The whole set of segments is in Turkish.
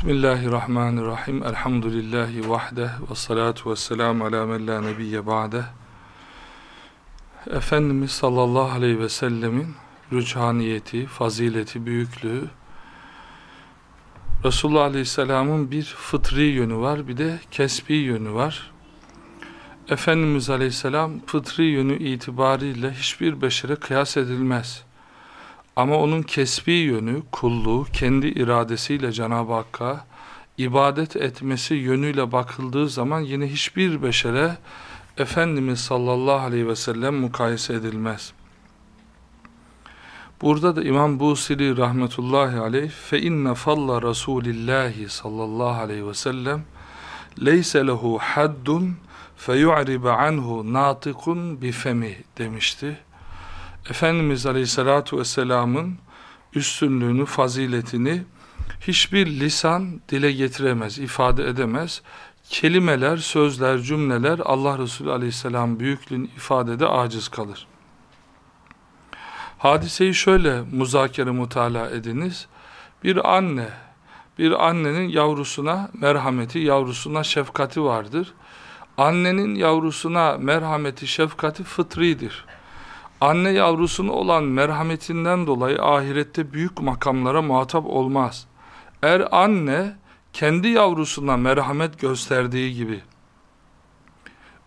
Bismillahirrahmanirrahim. Elhamdülillahi vahdeh ve salatu ve selamu ala men la nebiyye ba'deh. Efendimiz sallallahu aleyhi ve sellemin rüçhaniyeti, fazileti, büyüklüğü, Resulullah aleyhisselamın bir fıtri yönü var, bir de kesbi yönü var. Efendimiz aleyhisselam fıtri yönü itibariyle hiçbir beşere kıyas edilmez. Ama onun kesbi yönü, kulluğu, kendi iradesiyle Cenab-ı Hakk'a ibadet etmesi yönüyle bakıldığı zaman yine hiçbir beşere Efendimiz sallallahu aleyhi ve sellem mukayese edilmez. Burada da İmam Busiri rahmetullahi aleyh fe inne falla Rasulillahi sallallahu aleyhi ve sellem leyse lehu haddun fe yu'ribe anhu natikun bifemi demişti. Efendimiz Aleyhisselatü Vesselam'ın üstünlüğünü, faziletini hiçbir lisan dile getiremez, ifade edemez. Kelimeler, sözler, cümleler Allah Resulü Aleyhisselam büyüklüğünü ifadede aciz kalır. Hadiseyi şöyle muzakere mutala ediniz. Bir anne, bir annenin yavrusuna merhameti, yavrusuna şefkati vardır. Annenin yavrusuna merhameti, şefkati fıtridir anne yavrusuna olan merhametinden dolayı ahirette büyük makamlara muhatap olmaz. Eğer anne kendi yavrusuna merhamet gösterdiği gibi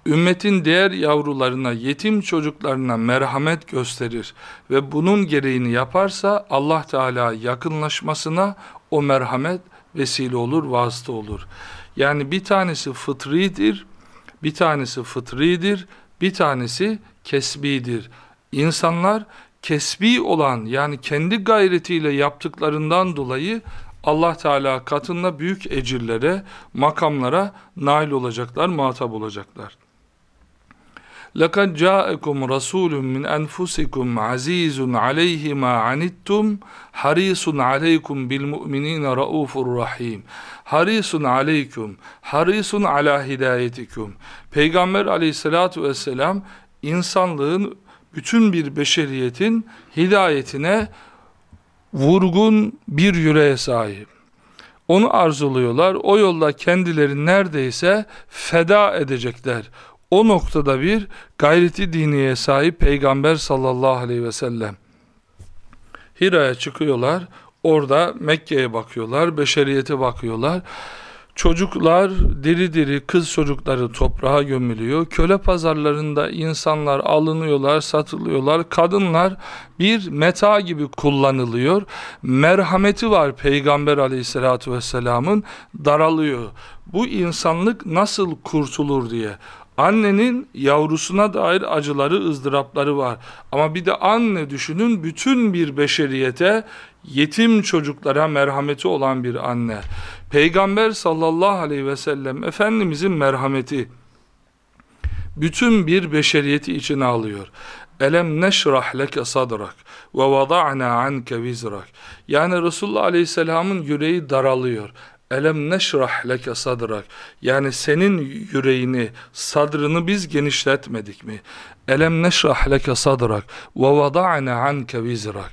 ümmetin diğer yavrularına, yetim çocuklarına merhamet gösterir ve bunun gereğini yaparsa Allah Teala yakınlaşmasına o merhamet vesile olur, vasıta olur. Yani bir tanesi fıtridir, bir tanesi fıtridir, bir tanesi kesbidir. İnsanlar kesbi olan yani kendi gayretiyle yaptıklarından dolayı Allah Teala katında büyük ecirlere, makamlara nail olacaklar, muhatap olacaklar. لَقَدْ جَاءَكُمْ رَسُولٌ مِّنْ أَنْفُسِكُمْ عَز۪يزٌ عَلَيْهِ مَا عَنِتُّمْ حَر۪يسٌ عَلَيْكُمْ بِالْمُؤْمِنِينَ رَؤُوفٌ رَحِيمٌ Harisun aleykum, harisun ala hidayetikum. Peygamber aleyhissalatu vesselam insanlığın bütün bir beşeriyetin hidayetine vurgun bir yüreğe sahip. Onu arzuluyorlar. O yolda kendileri neredeyse feda edecekler. O noktada bir gayreti diniye sahip Peygamber sallallahu aleyhi ve sellem. Hira'ya çıkıyorlar. Orada Mekke'ye bakıyorlar, beşeriyete bakıyorlar. Çocuklar diri diri kız çocukları toprağa gömülüyor. Köle pazarlarında insanlar alınıyorlar, satılıyorlar. Kadınlar bir meta gibi kullanılıyor. Merhameti var Peygamber aleyhissalatü vesselamın daralıyor. Bu insanlık nasıl kurtulur diye. Annenin yavrusuna dair acıları, ızdırapları var. Ama bir de anne düşünün bütün bir beşeriyete, yetim çocuklara merhameti olan bir anne. Peygamber sallallahu aleyhi ve sellem Efendimizin merhameti bütün bir beşeriyeti içine alıyor. Elem neşrah leke sadrak ve vada'na anke vizrak. Yani Resulullah aleyhisselamın yüreği daralıyor. Elem neşrah leke sadrak. Yani senin yüreğini, sadrını biz genişletmedik mi? Elem neşrah leke sadrak ve vada'na anke vizrak.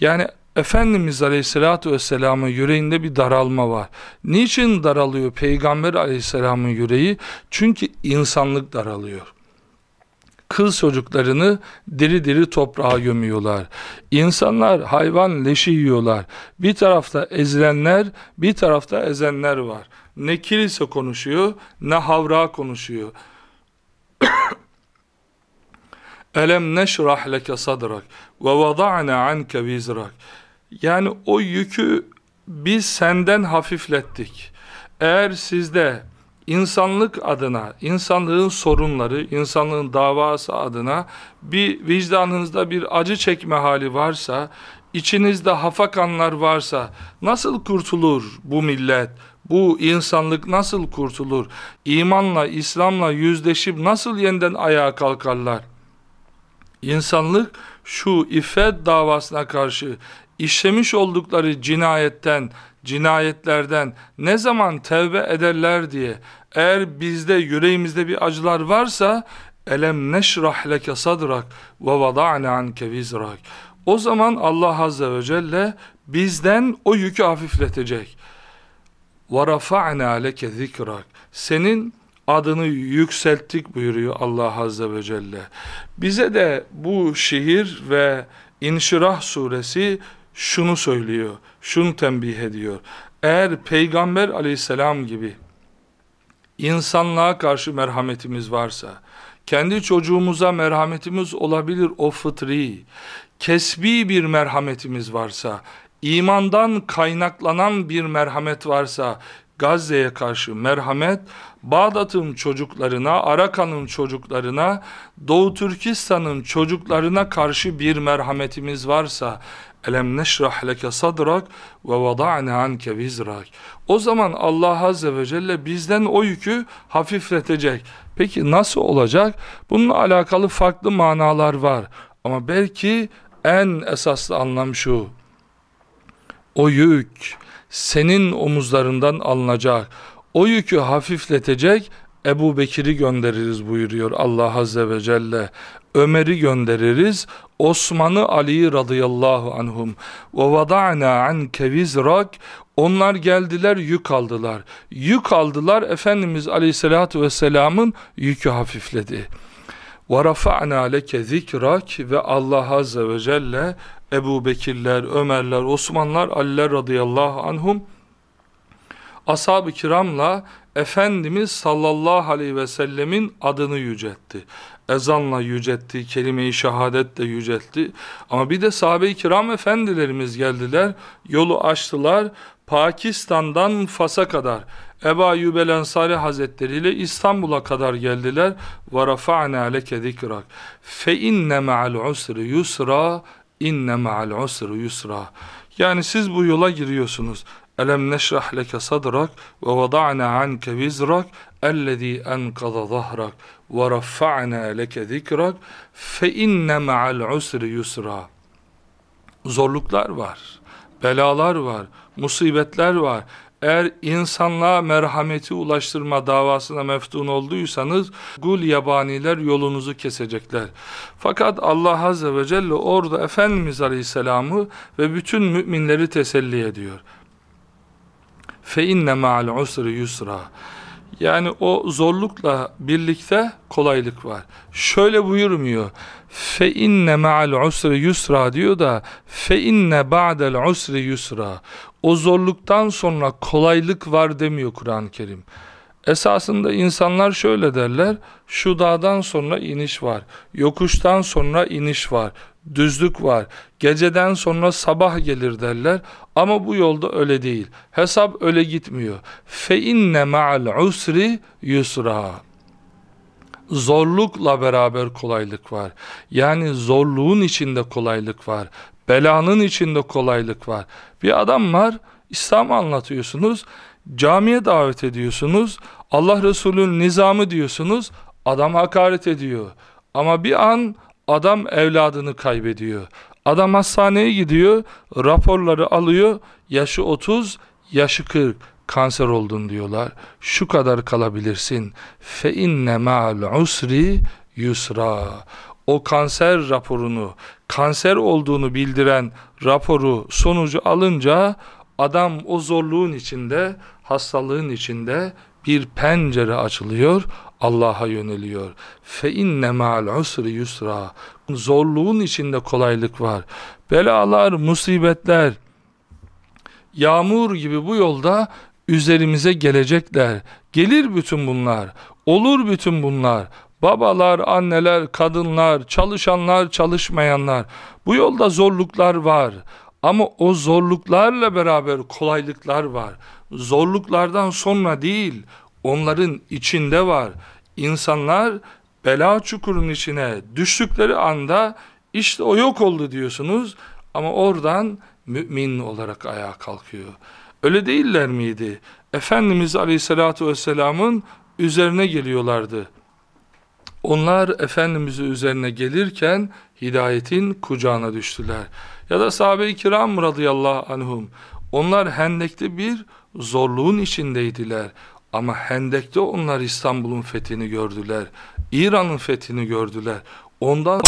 Yani Efendimiz Aleyhisselatü Vesselam'ın yüreğinde bir daralma var. Niçin daralıyor Peygamber Aleyhisselam'ın yüreği? Çünkü insanlık daralıyor. Kız çocuklarını diri diri toprağa gömüyorlar. İnsanlar hayvan leşi yiyorlar. Bir tarafta ezilenler, bir tarafta ezenler var. Ne kilise konuşuyor, ne havra konuşuyor. Elem neşrah leke sadrak ve vada'na anke vizrak. Yani o yükü biz senden hafiflettik. Eğer sizde insanlık adına, insanlığın sorunları, insanlığın davası adına bir vicdanınızda bir acı çekme hali varsa, içinizde hafakanlar varsa nasıl kurtulur bu millet? Bu insanlık nasıl kurtulur? İmanla, İslam'la yüzleşip nasıl yeniden ayağa kalkarlar? İnsanlık şu iffet davasına karşı işlemiş oldukları cinayetten, cinayetlerden ne zaman tevbe ederler diye eğer bizde yüreğimizde bir acılar varsa elem neşrah leke sadrak ve vada'na anke vizrak o zaman Allah Azze ve Celle bizden o yükü hafifletecek. وَرَفَعْنَا لَكَ ذِكْرَكَ Senin adını yükselttik buyuruyor Allah Azze ve Celle. Bize de bu şiir ve İnşirah suresi şunu söylüyor, şunu tembih ediyor. Eğer Peygamber aleyhisselam gibi insanlığa karşı merhametimiz varsa, kendi çocuğumuza merhametimiz olabilir o fıtri, kesbi bir merhametimiz varsa, imandan kaynaklanan bir merhamet varsa, Gazze'ye karşı merhamet, Bağdat'ın çocuklarına, Arakan'ın çocuklarına, Doğu Türkistan'ın çocuklarına karşı bir merhametimiz varsa, Elem neşrah leke sadrak ve vada'ne anke vizrak. O zaman Allah Azze ve Celle bizden o yükü hafifletecek. Peki nasıl olacak? Bununla alakalı farklı manalar var. Ama belki en esaslı anlam şu. O yük senin omuzlarından alınacak. O yükü hafifletecek Ebu Bekir'i göndeririz buyuruyor Allah Azze ve Celle. Ömer'i göndeririz. Osman'ı Ali radıyallahu anhum. Ve vada'na anke vizrak. Onlar geldiler yük aldılar. Yük aldılar Efendimiz aleyhissalatu vesselamın yükü hafifledi. Ve rafa'na leke zikrak ve Allah azze ve celle Ebu Bekirler, Ömerler, Osmanlar, Aliler radıyallahu anhum ashab-ı kiramla Efendimiz sallallahu aleyhi ve sellemin adını yüceltti. Ezanla yüceltti, kelime-i şehadetle yüceltti. Ama bir de sahabe-i kiram efendilerimiz geldiler, yolu açtılar. Pakistan'dan Fas'a kadar Eba Yübel Ensari Hazretleri ile İstanbul'a kadar geldiler. Ve rafa'na leke zikrak. Fe inne ma'al usri yusra, inne ma'al usri yusra. Yani siz bu yola giriyorsunuz. Elem neşrah leke sadrak ve vada'na anke vizrak ellezî enkada zahrak ve raffa'na leke zikrak fe inne ma'al usri yusra. Zorluklar var, belalar var, musibetler var. Eğer insanlığa merhameti ulaştırma davasına meftun olduysanız gul yabaniler yolunuzu kesecekler. Fakat Allah Azze ve Celle orada Efendimiz Aleyhisselam'ı ve bütün müminleri teselli ediyor. Fe inne ma'al usri yusra. Yani o zorlukla birlikte kolaylık var. Şöyle buyurmuyor. Fe inne ma'al usri yusra diyor da fe inne ba'del usri yusra. O zorluktan sonra kolaylık var demiyor Kur'an-ı Kerim. Esasında insanlar şöyle derler, şu dağdan sonra iniş var, yokuştan sonra iniş var, düzlük var, geceden sonra sabah gelir derler ama bu yolda öyle değil. Hesap öyle gitmiyor. Fe inne ma'al usri yusra. Zorlukla beraber kolaylık var. Yani zorluğun içinde kolaylık var. Belanın içinde kolaylık var. Bir adam var, İslam anlatıyorsunuz, camiye davet ediyorsunuz, Allah Resulü'nün nizamı diyorsunuz, adam hakaret ediyor. Ama bir an adam evladını kaybediyor. Adam hastaneye gidiyor, raporları alıyor, yaşı 30, yaşı 40, kanser oldun diyorlar. Şu kadar kalabilirsin. Fe inne ma'al usri yusra. O kanser raporunu, kanser olduğunu bildiren raporu sonucu alınca adam o zorluğun içinde, hastalığın içinde bir pencere açılıyor, Allah'a yöneliyor. Fe inne ma'al usri yusra. Zorluğun içinde kolaylık var. Belalar, musibetler, yağmur gibi bu yolda üzerimize gelecekler. Gelir bütün bunlar. Olur bütün bunlar. Babalar, anneler, kadınlar, çalışanlar, çalışmayanlar. Bu yolda zorluklar var. Ama o zorluklarla beraber kolaylıklar var. Zorluklardan sonra değil, onların içinde var. İnsanlar bela çukurun içine düştükleri anda işte o yok oldu diyorsunuz ama oradan mümin olarak ayağa kalkıyor. Öyle değiller miydi? Efendimiz Aleyhisselatü Vesselam'ın üzerine geliyorlardı. Onlar Efendimiz'i üzerine gelirken hidayetin kucağına düştüler. Ya da sahabe-i kiram radıyallahu anhum. Onlar Hendek'te bir zorluğun içindeydiler. Ama Hendek'te onlar İstanbul'un fethini gördüler. İran'ın fethini gördüler. Ondan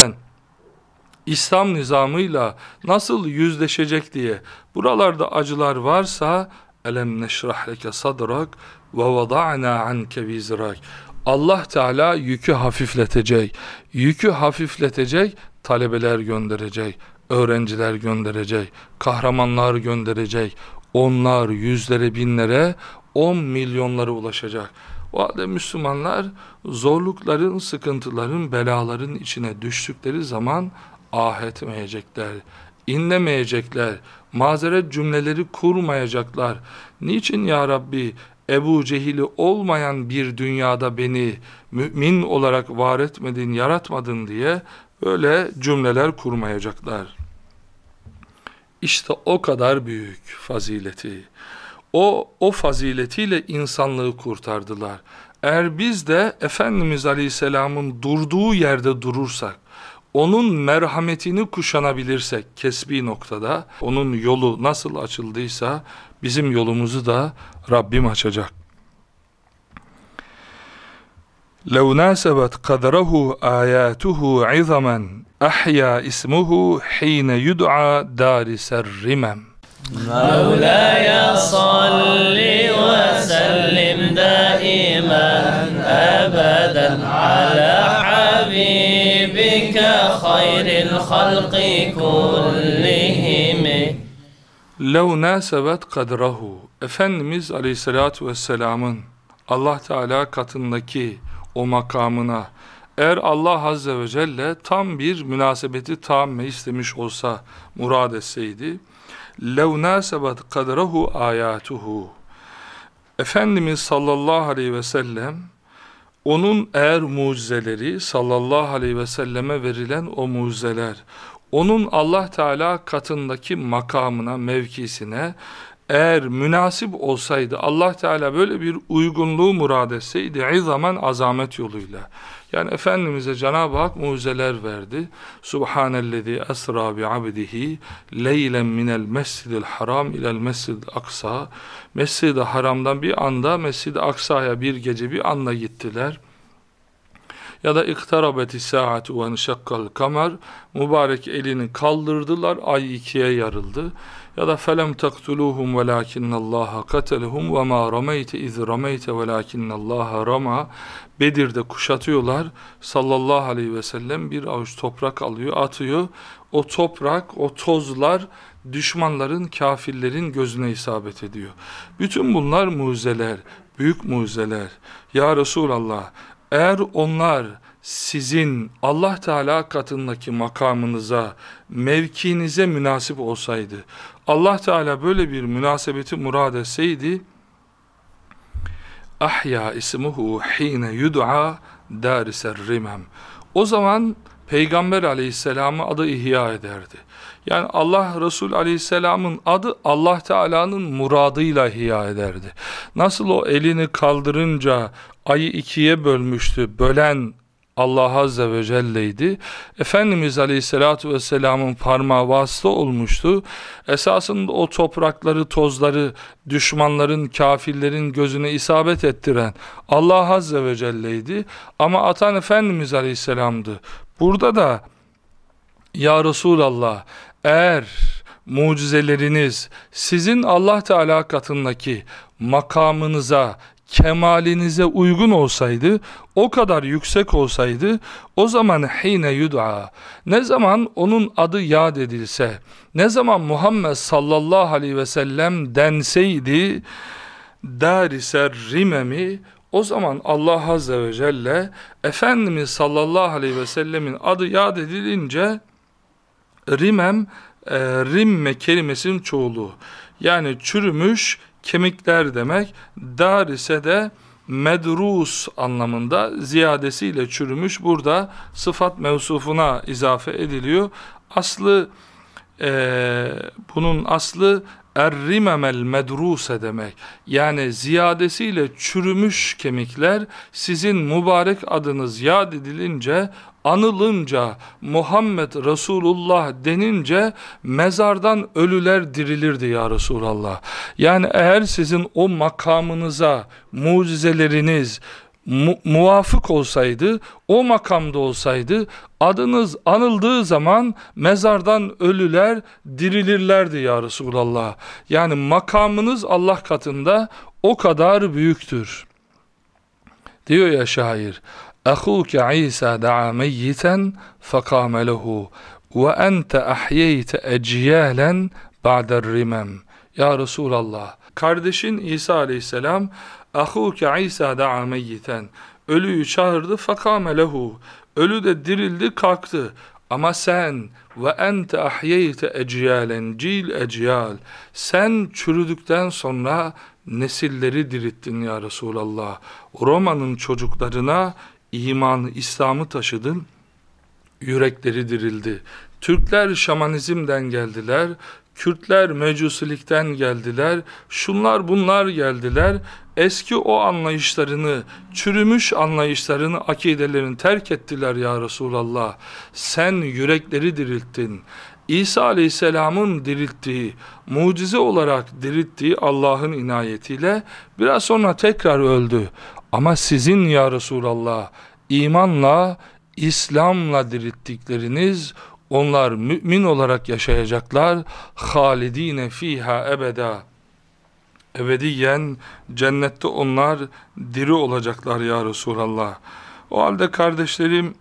İslam nizamıyla nasıl yüzleşecek diye buralarda acılar varsa Elem neşrah leke sadrak ve vada'na anke vizrak. Allah Teala yükü hafifletecek. Yükü hafifletecek, talebeler gönderecek, öğrenciler gönderecek, kahramanlar gönderecek. Onlar yüzlere, binlere, on milyonlara ulaşacak. O halde Müslümanlar zorlukların, sıkıntıların, belaların içine düştükleri zaman ah etmeyecekler, inlemeyecekler, mazeret cümleleri kurmayacaklar. Niçin ya Rabbi Ebu Cehil'i olmayan bir dünyada beni mümin olarak var etmedin, yaratmadın diye böyle cümleler kurmayacaklar. İşte o kadar büyük fazileti. O, o faziletiyle insanlığı kurtardılar. Eğer biz de Efendimiz Aleyhisselam'ın durduğu yerde durursak, onun merhametini kuşanabilirsek kesbi noktada, onun yolu nasıl açıldıysa bizim yolumuzu da Rabbim açacak. لو ناسبت قدره آياته عظما أحيا اسمه حين يدعى دارس الرمم مولاي صل وسلم دائما أبدا على حبيبك خير الخلق كلهم. لو ناسبت قدره Efendimiz Aleyhisselatü Vesselam'ın Allah Teala katındaki o makamına. Eğer Allah Azze ve Celle tam bir münasebeti tamme istemiş olsa murad etseydi lev nasebat kadrehu ayatuhu. Efendimiz sallallahu aleyhi ve sellem onun eğer mucizeleri sallallahu aleyhi ve selleme verilen o mucizeler onun Allah Teala katındaki makamına, mevkisine eğer münasip olsaydı Allah Teala böyle bir uygunluğu murad etseydi izamen azamet yoluyla. Yani Efendimiz'e Cenab-ı Hak mucizeler verdi. Subhanellezi esra bi abdihi leylen minel mescidil haram ilel mescid aksa Mescid-i Haram'dan bir anda Mescid-i Aksa'ya bir gece bir anda gittiler ya da iktarabeti saatu ve nşakkal kamer mübarek elini kaldırdılar ay ikiye yarıldı. Ya da felem taktuluhum velakinnallaha katelehum ve ma rameyte iz rameyte velakinnallaha rama. Bedir'de kuşatıyorlar. Sallallahu aleyhi ve sellem bir avuç toprak alıyor atıyor. O toprak o tozlar düşmanların kafirlerin gözüne isabet ediyor. Bütün bunlar mucizeler büyük mucizeler. Ya Resulallah eğer onlar sizin Allah Teala katındaki makamınıza, mevkinize münasip olsaydı, Allah Teala böyle bir münasebeti murad etseydi, ahya ismuhu hine yud'a dariser rimem. O zaman Peygamber aleyhisselamı adı ihya ederdi. Yani Allah Resul aleyhisselamın adı Allah Teala'nın muradıyla ihya ederdi. Nasıl o elini kaldırınca ayı ikiye bölmüştü, bölen Allah Azze ve Celle'ydi. Efendimiz Aleyhisselatü Vesselam'ın parmağı vasıta olmuştu. Esasında o toprakları, tozları düşmanların, kafirlerin gözüne isabet ettiren Allah Azze ve Celle'ydi. Ama atan Efendimiz Aleyhisselam'dı. Burada da Ya Resulallah eğer mucizeleriniz sizin Allah Teala katındaki makamınıza, kemalinize uygun olsaydı, o kadar yüksek olsaydı, o zaman hine yud'a, ne zaman onun adı yad edilse, ne zaman Muhammed sallallahu aleyhi ve sellem denseydi, dariser rimemi, o zaman Allah azze ve celle, Efendimiz sallallahu aleyhi ve sellemin adı yad edilince, rimem, e, rimme kelimesinin çoğulu, yani çürümüş, kemikler demek. Dar ise de medrus anlamında ziyadesiyle çürümüş. Burada sıfat mevsufuna izafe ediliyor. Aslı e, bunun aslı errimemel medruse demek. Yani ziyadesiyle çürümüş kemikler sizin mübarek adınız yad edilince anılınca Muhammed Resulullah denince mezardan ölüler dirilirdi ya Resulallah. Yani eğer sizin o makamınıza mucizeleriniz, mu- muvafık olsaydı, o makamda olsaydı, adınız anıldığı zaman mezardan ölüler dirilirlerdi ya Resulallah. Yani makamınız Allah katında o kadar büyüktür. Diyor ya şair, Ahuke İsa da'a meyyiten fakame lehu ve ente ahyeyte ecyalen ba'der rimem. Ya Resulallah, kardeşin İsa aleyhisselam ahuke İsa da'a meyyiten ölüyü çağırdı fakame lehu ölü de dirildi kalktı ama sen ve ente ahyeyte ecyalen cil ecyal sen çürüdükten sonra nesilleri dirittin ya Resulallah. Roma'nın çocuklarına imanı, İslam'ı taşıdın, yürekleri dirildi. Türkler şamanizmden geldiler, Kürtler mecusilikten geldiler, şunlar bunlar geldiler, eski o anlayışlarını, çürümüş anlayışlarını, akidelerini terk ettiler ya Resulallah. Sen yürekleri dirilttin. İsa Aleyhisselam'ın dirilttiği, mucize olarak dirilttiği Allah'ın inayetiyle biraz sonra tekrar öldü. Ama sizin ya Resulallah imanla, İslam'la dirilttikleriniz onlar mümin olarak yaşayacaklar. Halidine fiha ebeda. Ebediyen cennette onlar diri olacaklar ya Resulallah. O halde kardeşlerim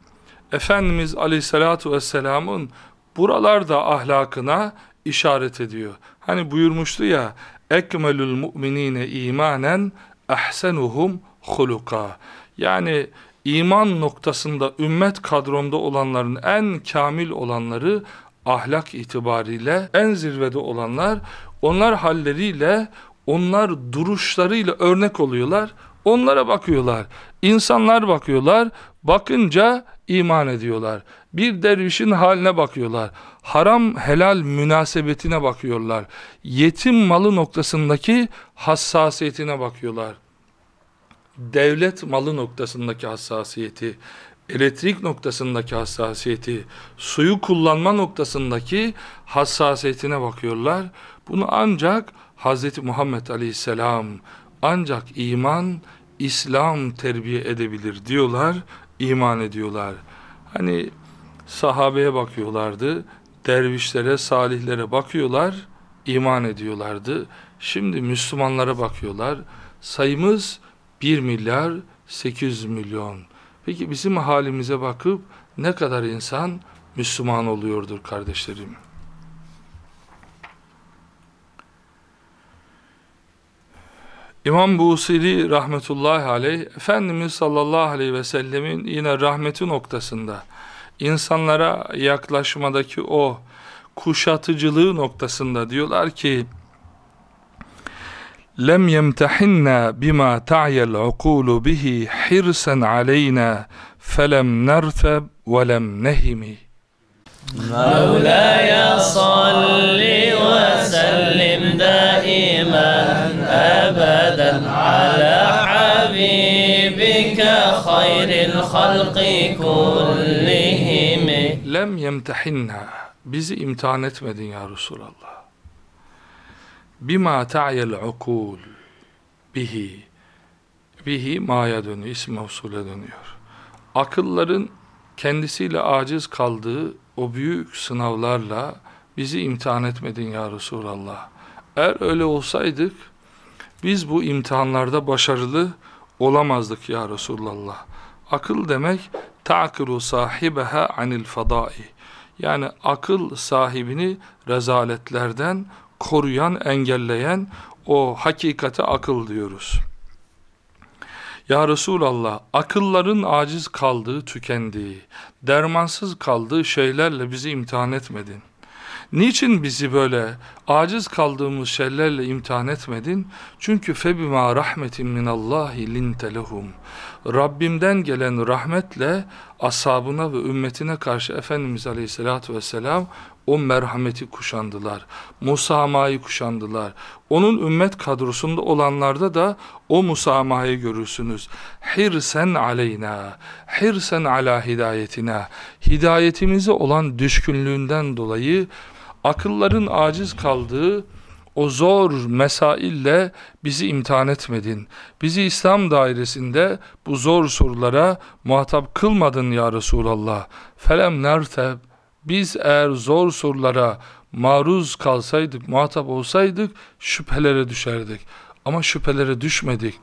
Efendimiz Aleyhisselatü Vesselam'ın buralarda ahlakına işaret ediyor. Hani buyurmuştu ya ekmelül mu'minine imanen ahsenuhum huluka. Yani iman noktasında ümmet kadromda olanların en kamil olanları ahlak itibariyle en zirvede olanlar onlar halleriyle onlar duruşlarıyla örnek oluyorlar. Onlara bakıyorlar insanlar bakıyorlar bakınca iman ediyorlar. Bir dervişin haline bakıyorlar haram helal münasebetine bakıyorlar. Yetim malı noktasındaki hassasiyetine bakıyorlar devlet malı noktasındaki hassasiyeti, elektrik noktasındaki hassasiyeti, suyu kullanma noktasındaki hassasiyetine bakıyorlar. Bunu ancak Hz. Muhammed Aleyhisselam, ancak iman, İslam terbiye edebilir diyorlar, iman ediyorlar. Hani sahabeye bakıyorlardı, dervişlere, salihlere bakıyorlar, iman ediyorlardı. Şimdi Müslümanlara bakıyorlar, sayımız 1 milyar 800 milyon. Peki bizim halimize bakıp ne kadar insan Müslüman oluyordur kardeşlerim? İmam Busiri rahmetullahi aleyh, Efendimiz sallallahu aleyhi ve sellemin yine rahmeti noktasında, insanlara yaklaşmadaki o kuşatıcılığı noktasında diyorlar ki, لم يمتحنا بما تعي العقول به حرصا علينا فلم نرتب ولم نهم. مولاي صل وسلم دائما ابدا على حبيبك خير الخلق كلهم. لم يمتحنا bizi imtihan etmedin ya Resulallah bima ta'yel ukul bihi bihi ma'ya dönüyor, isim mevsule dönüyor. Akılların kendisiyle aciz kaldığı o büyük sınavlarla bizi imtihan etmedin ya Resulallah. Eğer öyle olsaydık biz bu imtihanlarda başarılı olamazdık ya Resulallah. Akıl demek ta'kiru sahibeha anil fadai. Yani akıl sahibini rezaletlerden, koruyan, engelleyen o hakikate akıl diyoruz. Ya Resulallah, akılların aciz kaldığı, tükendiği, dermansız kaldığı şeylerle bizi imtihan etmedin. Niçin bizi böyle aciz kaldığımız şeylerle imtihan etmedin? Çünkü febima rahmetin minallahi linte lehum. Rabbimden gelen rahmetle ashabına ve ümmetine karşı Efendimiz Aleyhisselatü Vesselam o merhameti kuşandılar. Musamaayı kuşandılar. Onun ümmet kadrosunda olanlarda da o musamaayı görürsünüz. Hirsen aleyna, hirsen ala hidayetina. Hidayetimize olan düşkünlüğünden dolayı akılların aciz kaldığı o zor mesaille bizi imtihan etmedin. Bizi İslam dairesinde bu zor sorulara muhatap kılmadın ya Resulallah. Felem nerteb. Biz eğer zor sorulara maruz kalsaydık, muhatap olsaydık şüphelere düşerdik. Ama şüphelere düşmedik.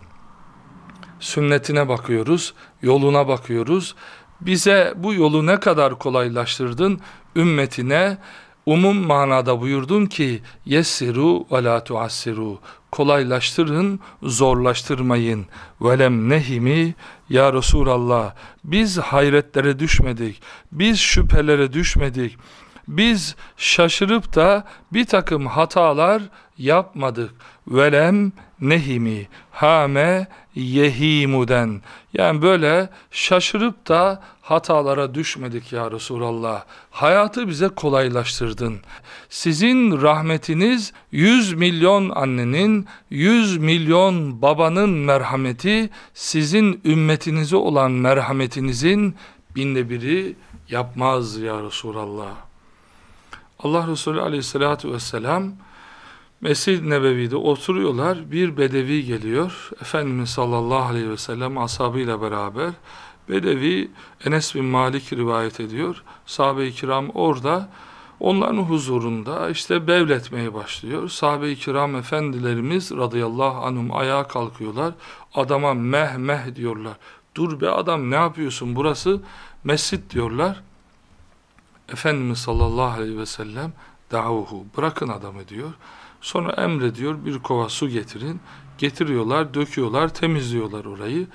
Sünnetine bakıyoruz, yoluna bakıyoruz. Bize bu yolu ne kadar kolaylaştırdın, ümmetine umum manada buyurdun ki yessiru ve la tuassiru. Kolaylaştırın zorlaştırmayın. Velem nehimi ya Resulallah biz hayretlere düşmedik biz şüphelere düşmedik biz şaşırıp da bir takım hatalar yapmadık. Velem nehimi hame yehimuden. Yani böyle şaşırıp da hatalara düşmedik ya Resulallah. Hayatı bize kolaylaştırdın. Sizin rahmetiniz 100 milyon annenin, 100 milyon babanın merhameti, sizin ümmetinize olan merhametinizin binde biri yapmaz ya Resulallah. Allah Resulü aleyhissalatü vesselam Mescid-i Nebevi'de oturuyorlar. Bir bedevi geliyor. Efendimiz sallallahu aleyhi ve sellem ashabıyla beraber. Bedevi Enes bin Malik rivayet ediyor. Sahabe-i kiram orada onların huzurunda işte bevletmeye başlıyor. Sahabe-i kiram efendilerimiz radıyallahu anhum ayağa kalkıyorlar. Adama meh meh diyorlar. Dur be adam ne yapıyorsun burası mescit diyorlar. Efendimiz sallallahu aleyhi ve sellem davuhu bırakın adamı diyor. Sonra emrediyor bir kova su getirin. Getiriyorlar, döküyorlar, temizliyorlar orayı.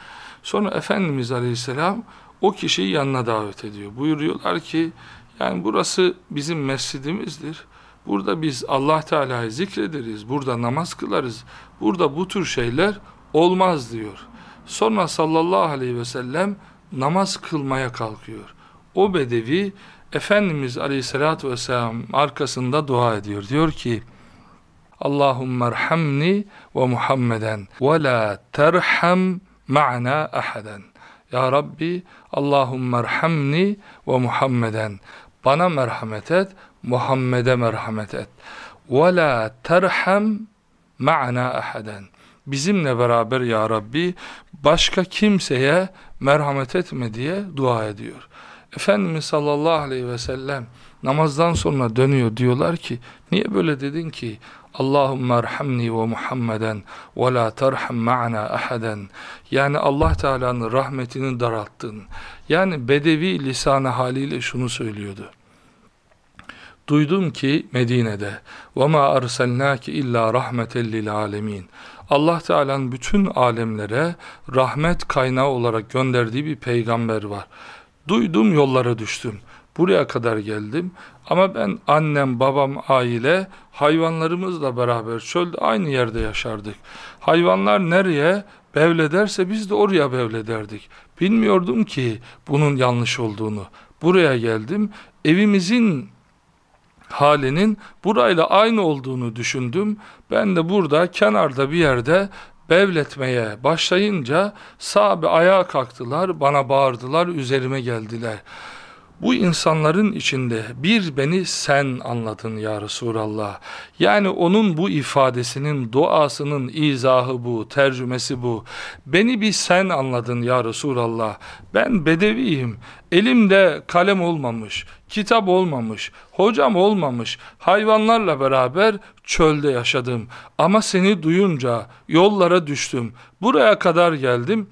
Sonra Efendimiz aleyhisselam o kişiyi yanına davet ediyor. Buyuruyorlar ki yani burası bizim mescidimizdir. Burada biz Allah Teala'yı zikrederiz. Burada namaz kılarız. Burada bu tür şeyler olmaz diyor. Sonra sallallahu aleyhi ve sellem namaz kılmaya kalkıyor. O bedevi Efendimiz Aleyhisselatü Vesselam arkasında dua ediyor. Diyor ki Allahümme erhamni ve Muhammeden ve la terham ma'na ahaden. Ya Rabbi Allahümme erhamni ve Muhammeden. Bana merhamet et, Muhammed'e merhamet et. Ve la terham ma'na ahaden. Bizimle beraber ya Rabbi başka kimseye merhamet etme diye dua ediyor. Efendimiz sallallahu aleyhi ve sellem namazdan sonra dönüyor diyorlar ki niye böyle dedin ki Allahümme erhamni ve Muhammeden ve la terham ma'na aheden. Yani Allah Teala'nın rahmetini daralttın. Yani bedevi lisanı haliyle şunu söylüyordu. Duydum ki Medine'de ve ma arsalnaki illa rahmeten lil alemin. Allah Teala'nın bütün alemlere rahmet kaynağı olarak gönderdiği bir peygamber var. Duydum yollara düştüm. Buraya kadar geldim. Ama ben annem, babam, aile hayvanlarımızla beraber çölde aynı yerde yaşardık. Hayvanlar nereye bevlederse biz de oraya bevlederdik. Bilmiyordum ki bunun yanlış olduğunu. Buraya geldim. Evimizin halinin burayla aynı olduğunu düşündüm. Ben de burada kenarda bir yerde bevletmeye başlayınca sahabe ayağa kalktılar, bana bağırdılar, üzerime geldiler. Bu insanların içinde bir beni sen anladın ya Resulallah. Yani onun bu ifadesinin, duasının izahı bu, tercümesi bu. Beni bir sen anladın ya Resulallah. Ben bedeviyim. Elimde kalem olmamış, kitap olmamış, hocam olmamış, hayvanlarla beraber çölde yaşadım. Ama seni duyunca yollara düştüm. Buraya kadar geldim.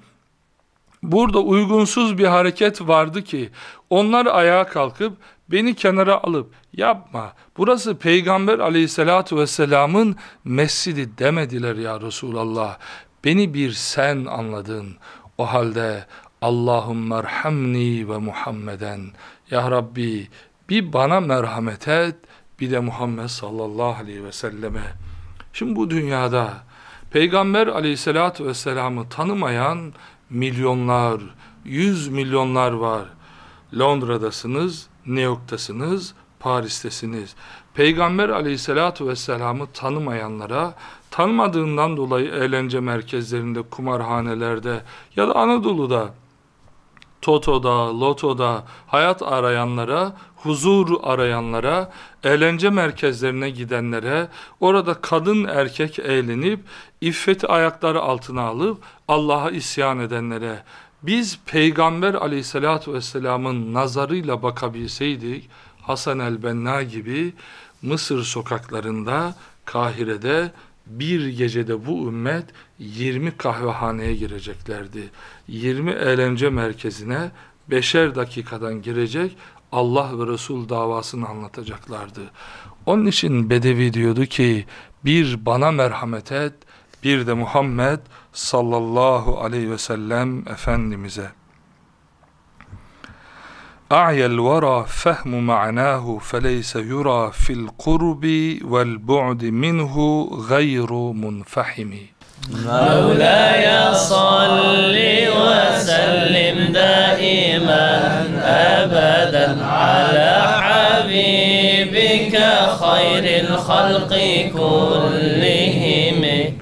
Burada uygunsuz bir hareket vardı ki onlar ayağa kalkıp beni kenara alıp yapma burası peygamber aleyhissalatu vesselamın mescidi demediler ya Resulallah. Beni bir sen anladın. O halde Allahümme erhamni ve Muhammeden. Ya Rabbi bir bana merhamet et bir de Muhammed sallallahu aleyhi ve selleme. Şimdi bu dünyada Peygamber aleyhissalatu vesselam'ı tanımayan milyonlar, yüz milyonlar var. Londra'dasınız, New York'tasınız, Paris'tesiniz. Peygamber aleyhissalatu vesselam'ı tanımayanlara, tanımadığından dolayı eğlence merkezlerinde, kumarhanelerde ya da Anadolu'da Toto'da, Loto'da hayat arayanlara, huzur arayanlara, eğlence merkezlerine gidenlere, orada kadın erkek eğlenip, iffeti ayakları altına alıp Allah'a isyan edenlere, biz Peygamber aleyhissalatü vesselamın nazarıyla bakabilseydik, Hasan el-Benna gibi Mısır sokaklarında, Kahire'de bir gecede bu ümmet 20 kahvehaneye gireceklerdi. 20 eğlence merkezine beşer dakikadan girecek Allah ve Resul davasını anlatacaklardı. Onun için Bedevi diyordu ki bir bana merhamet et bir de Muhammed sallallahu aleyhi ve sellem Efendimiz'e. أعيا الورى فهم معناه فليس يرى في القرب والبعد منه غير منفحم مولاي صل وسلم دائما أبدا على حبيبك خير الخلق كلهم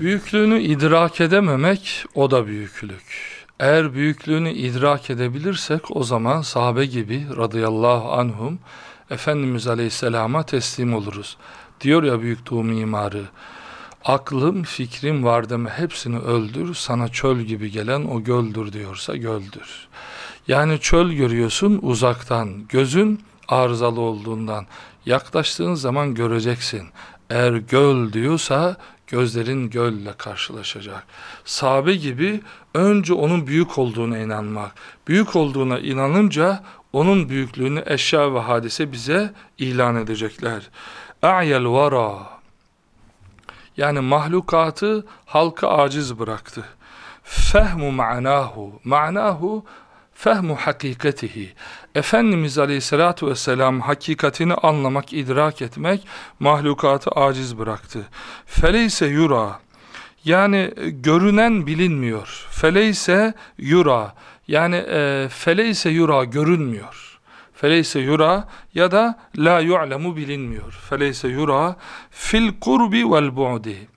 Büyüklüğünü idrak edememek o da büyüklük. Eğer büyüklüğünü idrak edebilirsek o zaman sahabe gibi radıyallahu anhum Efendimiz Aleyhisselam'a teslim oluruz. Diyor ya büyük doğum mimarı aklım fikrim var deme hepsini öldür sana çöl gibi gelen o göldür diyorsa göldür. Yani çöl görüyorsun uzaktan gözün arızalı olduğundan yaklaştığın zaman göreceksin. Eğer göl diyorsa gözlerin gölle karşılaşacak. Sahabe gibi önce onun büyük olduğuna inanmak. Büyük olduğuna inanınca onun büyüklüğünü eşya ve hadise bize ilan edecekler. A'yel vara yani mahlukatı halka aciz bıraktı. Fehmu ma'nahu. Ma'nahu fehmu hakikatihi. Efendimiz Aleyhisselatü Vesselam hakikatini anlamak, idrak etmek mahlukatı aciz bıraktı. Feleyse yura yani görünen bilinmiyor. Feleyse yura yani e, feleyse yura görünmüyor. Feleyse yura ya da la yu'lemu bilinmiyor. Feleyse yura fil kurbi vel bu'di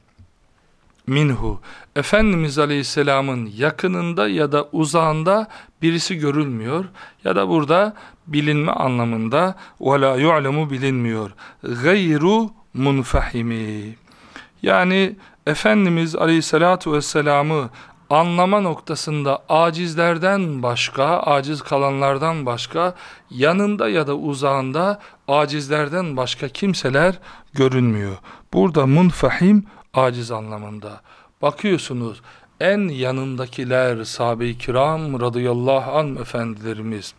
minhu. Efendimiz Aleyhisselam'ın yakınında ya da uzağında birisi görülmüyor ya da burada bilinme anlamında ve la yu'lemu bilinmiyor. Gayru munfahimi. Yani Efendimiz Aleyhisselatü Vesselam'ı anlama noktasında acizlerden başka, aciz kalanlardan başka, yanında ya da uzağında acizlerden başka kimseler görünmüyor. Burada munfahim aciz anlamında. Bakıyorsunuz en yanındakiler sahabe-i kiram radıyallahu anh efendilerimiz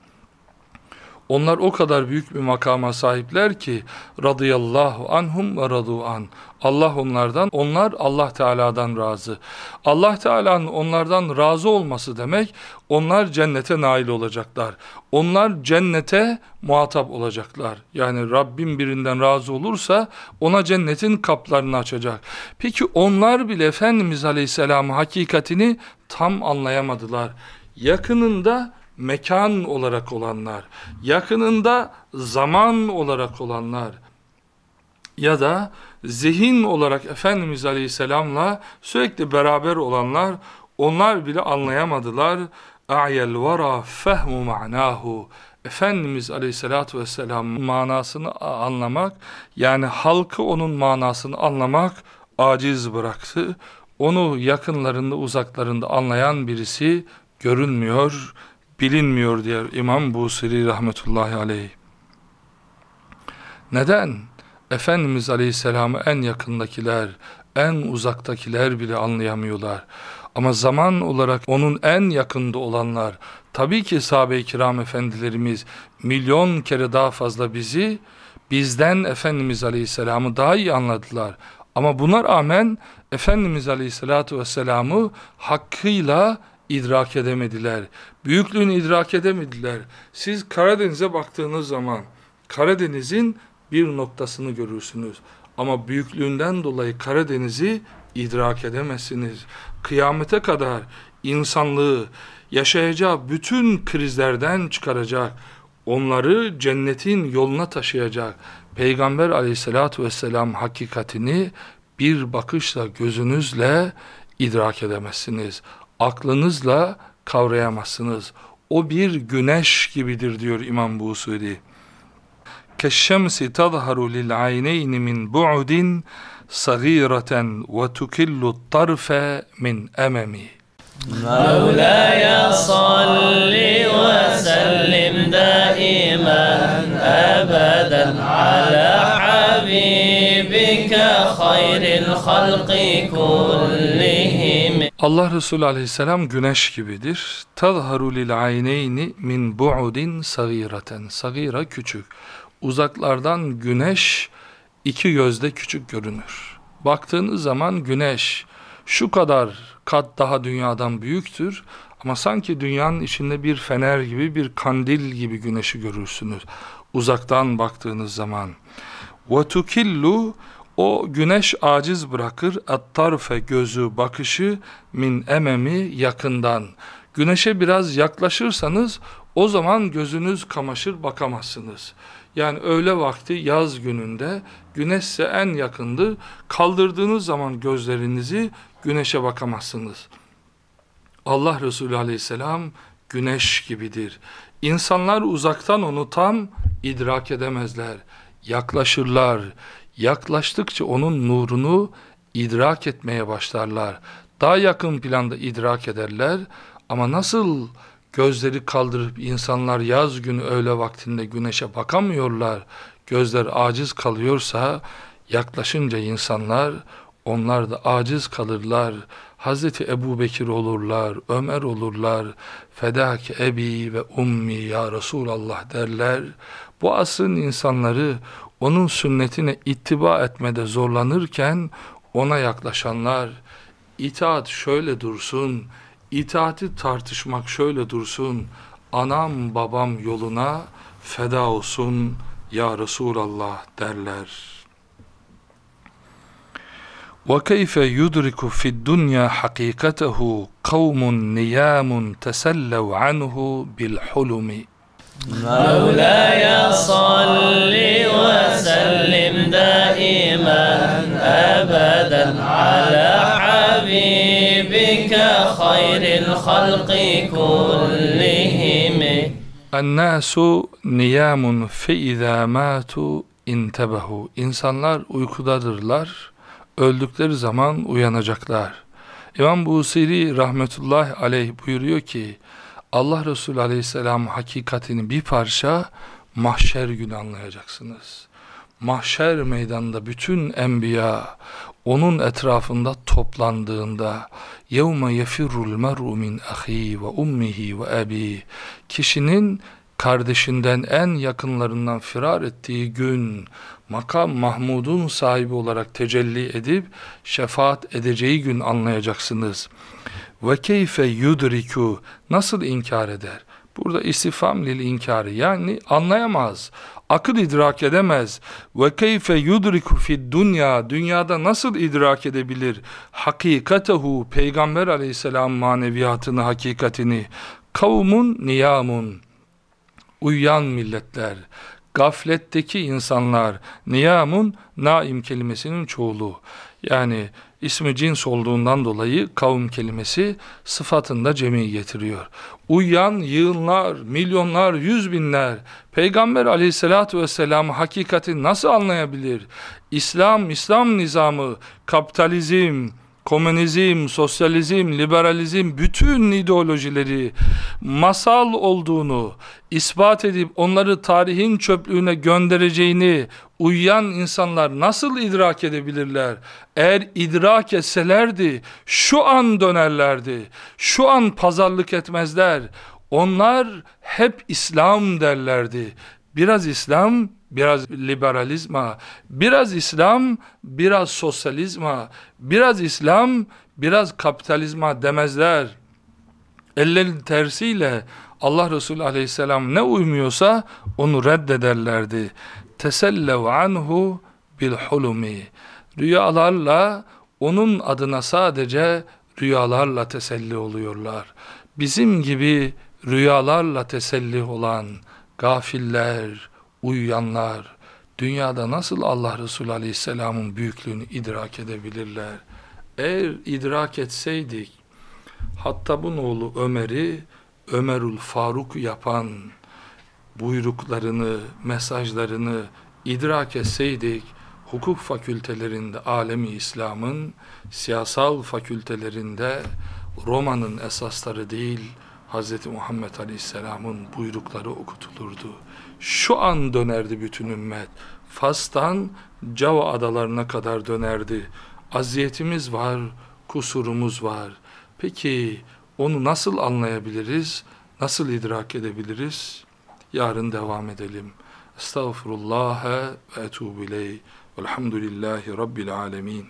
onlar o kadar büyük bir makama sahipler ki radıyallahu anhum ve radu an. Allah onlardan, onlar Allah Teala'dan razı. Allah Teala'nın onlardan razı olması demek, onlar cennete nail olacaklar. Onlar cennete muhatap olacaklar. Yani Rabbim birinden razı olursa ona cennetin kaplarını açacak. Peki onlar bile Efendimiz Aleyhisselam'ın hakikatini tam anlayamadılar. Yakınında mekan olarak olanlar, yakınında zaman olarak olanlar ya da zihin olarak Efendimiz Aleyhisselam'la sürekli beraber olanlar, onlar bile anlayamadılar. A'yel vara fehmu ma'nahu. Efendimiz Aleyhisselatü Vesselam manasını anlamak, yani halkı onun manasını anlamak aciz bıraktı. Onu yakınlarında uzaklarında anlayan birisi görünmüyor, bilinmiyor diyor İmam Busiri rahmetullahi aleyh. Neden? Efendimiz Aleyhisselam'ı en yakındakiler, en uzaktakiler bile anlayamıyorlar. Ama zaman olarak onun en yakında olanlar, tabii ki sahabe-i kiram efendilerimiz milyon kere daha fazla bizi, bizden Efendimiz Aleyhisselam'ı daha iyi anladılar. Ama buna rağmen Efendimiz Aleyhisselatü Vesselam'ı hakkıyla idrak edemediler. Büyüklüğünü idrak edemediler. Siz Karadeniz'e baktığınız zaman Karadeniz'in bir noktasını görürsünüz. Ama büyüklüğünden dolayı Karadeniz'i idrak edemezsiniz. Kıyamete kadar insanlığı yaşayacağı bütün krizlerden çıkaracak, onları cennetin yoluna taşıyacak Peygamber aleyhissalatü vesselam hakikatini bir bakışla gözünüzle idrak edemezsiniz aklınızla kavrayamazsınız. O bir güneş gibidir diyor İmam Busuri. Keşşemsi tazharu lil ayneyni min bu'din sagireten ve tukillu tarfe min ememi. Mevlaya salli ve sellim daimen ebeden ala habibike hayril halki kulli. Allah Resulü aleyhisselam güneş gibidir. Tazharu lil ayneyni min bu'udin sagireten. Sagira küçük. Uzaklardan güneş iki gözde küçük görünür. Baktığınız zaman güneş şu kadar kat daha dünyadan büyüktür. Ama sanki dünyanın içinde bir fener gibi bir kandil gibi güneşi görürsünüz. Uzaktan baktığınız zaman. وَتُكِلُّ o güneş aciz bırakır attarfe gözü bakışı min ememi yakından. Güneşe biraz yaklaşırsanız o zaman gözünüz kamaşır bakamazsınız. Yani öğle vakti yaz gününde güneşse en yakındır. Kaldırdığınız zaman gözlerinizi güneşe bakamazsınız. Allah Resulü aleyhisselam güneş gibidir. İnsanlar uzaktan onu tam idrak edemezler. Yaklaşırlar. Yaklaştıkça onun nurunu idrak etmeye başlarlar. Daha yakın planda idrak ederler. Ama nasıl gözleri kaldırıp insanlar yaz günü öğle vaktinde güneşe bakamıyorlar, gözler aciz kalıyorsa yaklaşınca insanlar onlar da aciz kalırlar. Hazreti Ebu Bekir olurlar, Ömer olurlar, fedaki ebi ve ummi ya Resulallah derler. Bu asrın insanları onun sünnetine ittiba etmede zorlanırken ona yaklaşanlar, itaat şöyle dursun, itaati tartışmak şöyle dursun, anam babam yoluna feda olsun ya Resulallah derler. وكيف يدرك في الدنيا حقيقته قوم نيام تسلوا عنه بالحلم مولاي صل وسلم دائما ابدا على حبيبك خير الخلق كلهم الناس نيام فإذا ماتوا انتبهوا İnsanlar uykudadırlar öldükleri zaman uyanacaklar. İmam Busiri rahmetullahi aleyh buyuruyor ki Allah Resulü aleyhisselam hakikatini bir parça mahşer günü anlayacaksınız. Mahşer meydanında bütün enbiya onun etrafında toplandığında yevme yefirrul mer'u min ahi ve ummihi ve abi kişinin kardeşinden en yakınlarından firar ettiği gün makam Mahmud'un sahibi olarak tecelli edip şefaat edeceği gün anlayacaksınız. Ve keyfe yudriku nasıl inkar eder? Burada istifam lil inkarı yani anlayamaz. Akıl idrak edemez. Ve keyfe yudriku fid dünya dünyada nasıl idrak edebilir? Hakikatehu peygamber aleyhisselam maneviyatını hakikatini kavmun niyamun uyuyan milletler gafletteki insanlar niyamun naim kelimesinin çoğulu yani ismi cins olduğundan dolayı kavm kelimesi sıfatında cemi getiriyor. Uyuyan yığınlar, milyonlar, yüz binler Peygamber aleyhissalatü vesselam hakikati nasıl anlayabilir? İslam, İslam nizamı, kapitalizm, komünizm, sosyalizm, liberalizm bütün ideolojileri masal olduğunu ispat edip onları tarihin çöplüğüne göndereceğini uyuyan insanlar nasıl idrak edebilirler? Eğer idrak etselerdi şu an dönerlerdi. Şu an pazarlık etmezler. Onlar hep İslam derlerdi. Biraz İslam, biraz liberalizma, biraz İslam, biraz sosyalizma, biraz İslam, biraz kapitalizma demezler. Ellerin tersiyle Allah Resulü aleyhisselam ne uymuyorsa onu reddederlerdi. Tesellev anhu bil hulumi. Rüyalarla onun adına sadece rüyalarla teselli oluyorlar. Bizim gibi rüyalarla teselli olan gafiller, uyuyanlar dünyada nasıl Allah Resulü Aleyhisselam'ın büyüklüğünü idrak edebilirler? Eğer idrak etseydik Hattab'ın oğlu Ömer'i Ömerül Faruk yapan buyruklarını, mesajlarını idrak etseydik, hukuk fakültelerinde alemi İslam'ın, siyasal fakültelerinde Roma'nın esasları değil, Hz. Muhammed Aleyhisselam'ın buyrukları okutulurdu. Şu an dönerdi bütün ümmet. Fas'tan Cava adalarına kadar dönerdi. Aziyetimiz var, kusurumuz var. Peki onu nasıl anlayabiliriz? Nasıl idrak edebiliriz? Yarın devam edelim. Estağfurullah ve etubu ileyh. Velhamdülillahi Rabbil alemin.